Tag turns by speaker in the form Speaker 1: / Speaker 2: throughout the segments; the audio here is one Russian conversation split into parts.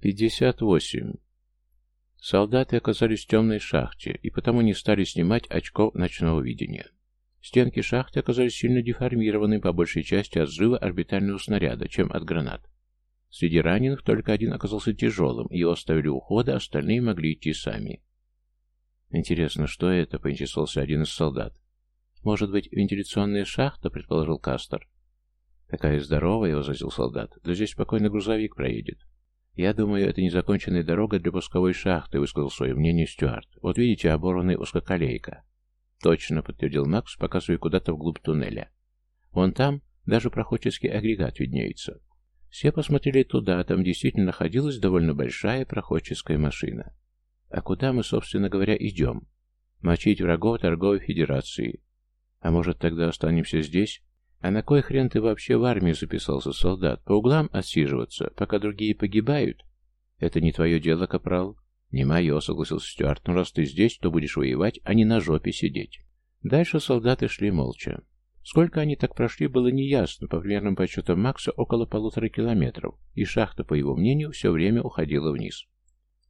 Speaker 1: 58. Солдаты оказались в темной шахте, и потому не стали снимать очков ночного видения. Стенки шахты оказались сильно деформированы по большей части от взрыва орбитального снаряда, чем от гранат. Среди раненых только один оказался тяжелым, его оставили у хода, остальные могли идти сами. «Интересно, что это?» — поинтересовался один из солдат. «Может быть, вентиляционная шахта?» — предположил Кастер. «Такая здоровая», — возразил солдат. «Да здесь спокойно грузовик проедет». «Я думаю, это незаконченная дорога для пусковой шахты», — высказал свое мнение Стюарт. «Вот видите, оборванная узкоколейка». «Точно», — подтвердил Макс, показывая куда-то вглубь туннеля. «Вон там даже проходческий агрегат виднеется». Все посмотрели туда, там действительно находилась довольно большая проходческая машина. А куда мы, собственно говоря, идем? Мочить врагов торговой федерации. А может, тогда останемся здесь? А на кой хрен ты вообще в армию записался, солдат? По углам отсиживаться, пока другие погибают? Это не твое дело, капрал. Не мое, согласился Стюарт. Но раз ты здесь, то будешь воевать, а не на жопе сидеть. Дальше солдаты шли молча. Сколько они так прошли, было неясно, по примерным подсчетам Макса около полутора километров, и шахта, по его мнению, все время уходила вниз.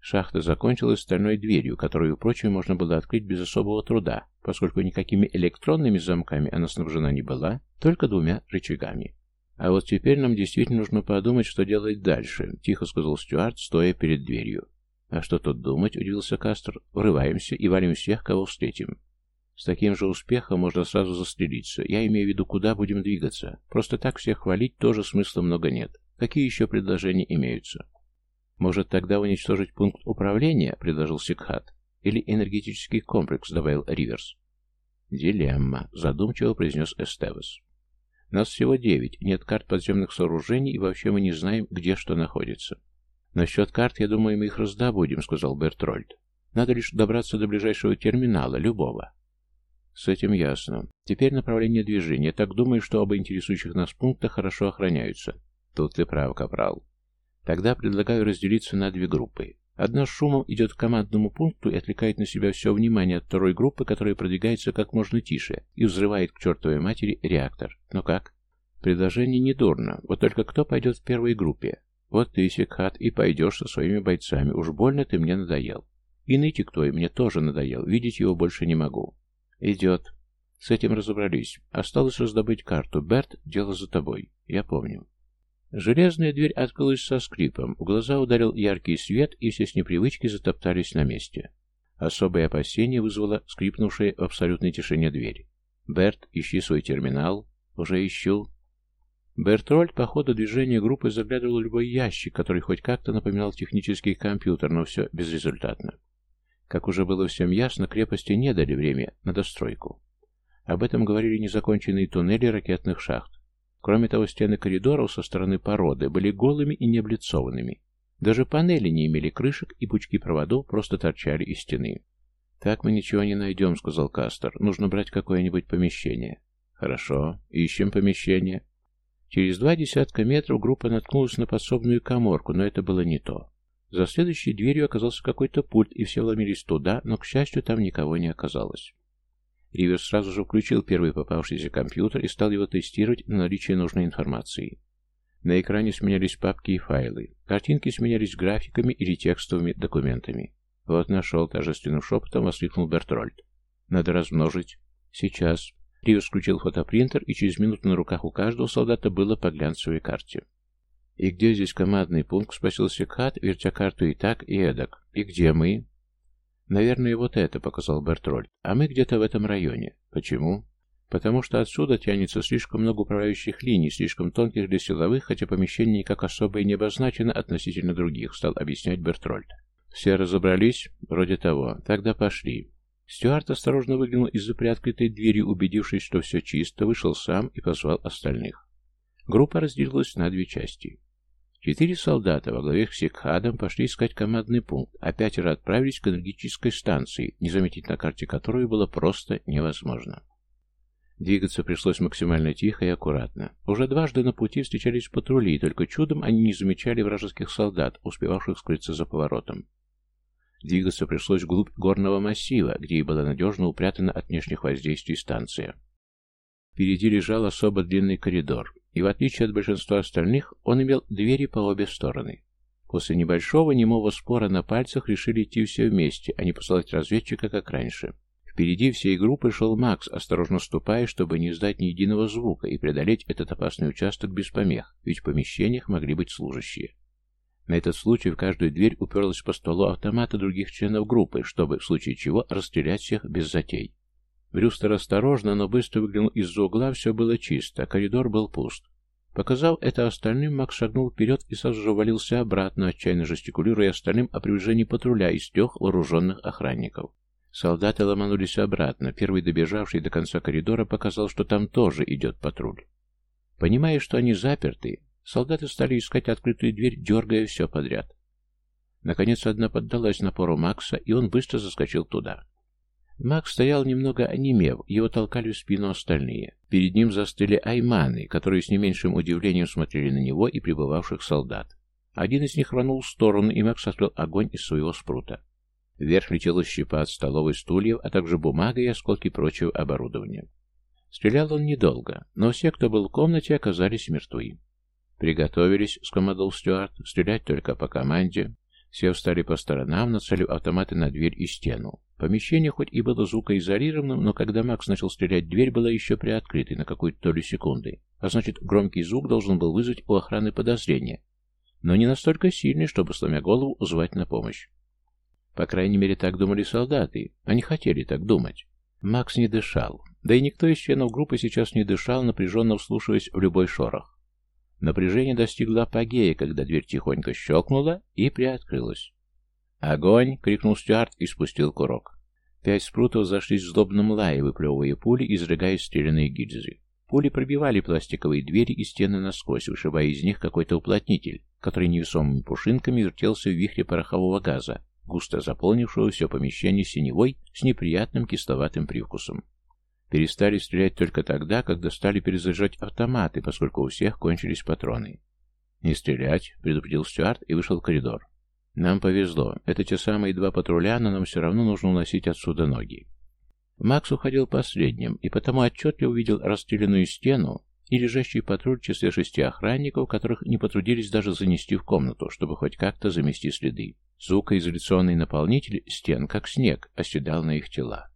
Speaker 1: Шахта закончилась стальной дверью, которую, впрочем, можно было открыть без особого труда, поскольку никакими электронными замками она снабжена не была, только двумя рычагами. «А вот теперь нам действительно нужно подумать, что делать дальше», — тихо сказал Стюарт, стоя перед дверью. «А что тут думать?» — удивился Кастер. «Врываемся и валим всех, кого встретим. С таким же успехом можно сразу застрелиться. Я имею в виду, куда будем двигаться. Просто так всех хвалить тоже смысла много нет. Какие еще предложения имеются? Может, тогда уничтожить пункт управления, предложил Сикхат. Или энергетический комплекс, добавил Риверс. Дилемма, задумчиво произнес Эстевес. Нас всего девять, нет карт подземных сооружений, и вообще мы не знаем, где что находится. Насчет карт, я думаю, мы их раздобудем, сказал Бертрольд. Надо лишь добраться до ближайшего терминала, любого. С этим ясно. Теперь направление движения. Так думаю, что оба интересующих нас пункта хорошо охраняются. Тут ты прав, Капрал. Тогда предлагаю разделиться на две группы. Одна с шумом идет к командному пункту и отвлекает на себя все внимание от второй группы, которая продвигается как можно тише и взрывает к чертовой матери реактор. Ну как? Предложение не дурно. Вот только кто пойдет в первой группе? Вот ты, Секхат, и пойдешь со своими бойцами. Уж больно ты мне надоел. И нытик твой мне тоже надоел. Видеть его больше не могу. «Идет». С этим разобрались. Осталось раздобыть карту. Берт, дело за тобой. Я помню. Железная дверь открылась со скрипом. В глаза ударил яркий свет, и все с непривычки затоптались на месте. Особое опасение вызвало скрипнувшая в абсолютной тишине дверь. «Берт, ищи свой терминал». «Уже ищу». Бертрольд по ходу движения группы заглядывал в любой ящик, который хоть как-то напоминал технический компьютер, но все безрезультатно. Как уже было всем ясно, крепости не дали время на достройку. Об этом говорили незаконченные туннели ракетных шахт. Кроме того, стены коридоров со стороны породы были голыми и необлицованными. Даже панели не имели крышек, и пучки проводов просто торчали из стены. «Так мы ничего не найдем», — сказал Кастер. «Нужно брать какое-нибудь помещение». «Хорошо, ищем помещение». Через два десятка метров группа наткнулась на подсобную коморку, но это было не то. За следующей дверью оказался какой-то пульт, и все ломились туда, но, к счастью, там никого не оказалось. Риверс сразу же включил первый попавшийся компьютер и стал его тестировать на наличие нужной информации. На экране сменялись папки и файлы. Картинки сменялись графиками или текстовыми документами. «Вот нашел», — торжественным шепотом воскликнул Бертрольд. «Надо размножить». «Сейчас». Риверс включил фотопринтер, и через минуту на руках у каждого солдата было по глянцевой карте. «И где здесь командный пункт?» — спросил Секхат, вертя карту и так, и эдак. «И где мы?» «Наверное, вот это», — показал Бертрольд. «А мы где-то в этом районе. Почему?» «Потому что отсюда тянется слишком много управляющих линий, слишком тонких для силовых, хотя помещение никак особо и не обозначено относительно других», — стал объяснять Бертрольд. «Все разобрались? Вроде того. Тогда пошли». Стюарт осторожно выглянул из-за приоткрытой двери, убедившись, что все чисто, вышел сам и позвал остальных. Группа разделилась на две части. Четыре солдата во главе с Сикхадом пошли искать командный пункт, а пятеро отправились к энергетической станции, не заметить на карте которую было просто невозможно. Двигаться пришлось максимально тихо и аккуратно. Уже дважды на пути встречались патрули, и только чудом они не замечали вражеских солдат, успевавших скрыться за поворотом. Двигаться пришлось вглубь горного массива, где и была надежно упрятана от внешних воздействий станция. Впереди лежал особо длинный коридор, и в отличие от большинства остальных, он имел двери по обе стороны. После небольшого немого спора на пальцах решили идти все вместе, а не посылать разведчика, как раньше. Впереди всей группы шел Макс, осторожно ступая, чтобы не издать ни единого звука и преодолеть этот опасный участок без помех, ведь в помещениях могли быть служащие. На этот случай в каждую дверь уперлась по столу автомата других членов группы, чтобы, в случае чего, расстрелять всех без затей. Брюстер осторожно, но быстро выглянул из-за угла, все было чисто, коридор был пуст. Показав это остальным, Макс шагнул вперед и сразу же валился обратно, отчаянно жестикулируя остальным о приближении патруля из трех вооруженных охранников. Солдаты ломанулись обратно. Первый, добежавший до конца коридора, показал, что там тоже идет патруль. Понимая, что они заперты, солдаты стали искать открытую дверь, дергая все подряд. Наконец, одна поддалась напору Макса, и он быстро заскочил туда. Макс стоял немного онемев, его толкали в спину остальные. Перед ним застыли айманы, которые с не меньшим удивлением смотрели на него и прибывавших солдат. Один из них рванул в сторону, и Макс открыл огонь из своего спрута. Вверх летела щепа от столовой стульев, а также бумага и осколки прочего оборудования. Стрелял он недолго, но все, кто был в комнате, оказались мертвы. «Приготовились», — скомандовал Стюарт, — «стрелять только по команде». Все встали по сторонам, нацелив автоматы на дверь и стену. Помещение хоть и было звукоизолированным, но когда Макс начал стрелять, дверь была еще приоткрытой на какую-то долю секунды, а значит, громкий звук должен был вызвать у охраны подозрение, но не настолько сильный, чтобы, сломя голову, звать на помощь. По крайней мере, так думали солдаты. Они хотели так думать. Макс не дышал. Да и никто из членов группы сейчас не дышал, напряженно вслушиваясь в любой шорох. Напряжение достигло апогея, когда дверь тихонько щелкнула и приоткрылась. «Огонь!» — крикнул Стюарт и спустил курок. Пять спрутов зашлись в злобном лае, выплевывая пули и изрыгая стреляные гильзы. Пули пробивали пластиковые двери и стены насквозь, вышибая из них какой-то уплотнитель, который невесомыми пушинками вертелся в вихре порохового газа, густо заполнившего все помещение синевой с неприятным кисловатым привкусом. Перестали стрелять только тогда, когда стали перезаряжать автоматы, поскольку у всех кончились патроны. «Не стрелять», — предупредил Стюарт и вышел в коридор. «Нам повезло. Это те самые два патруля, но нам все равно нужно уносить отсюда ноги». Макс уходил последним, и потому отчетливо увидел расстрелянную стену и лежащий патруль в числе шести охранников, которых не потрудились даже занести в комнату, чтобы хоть как-то замести следы. Звукоизоляционный наполнитель стен, как снег, оседал на их тела.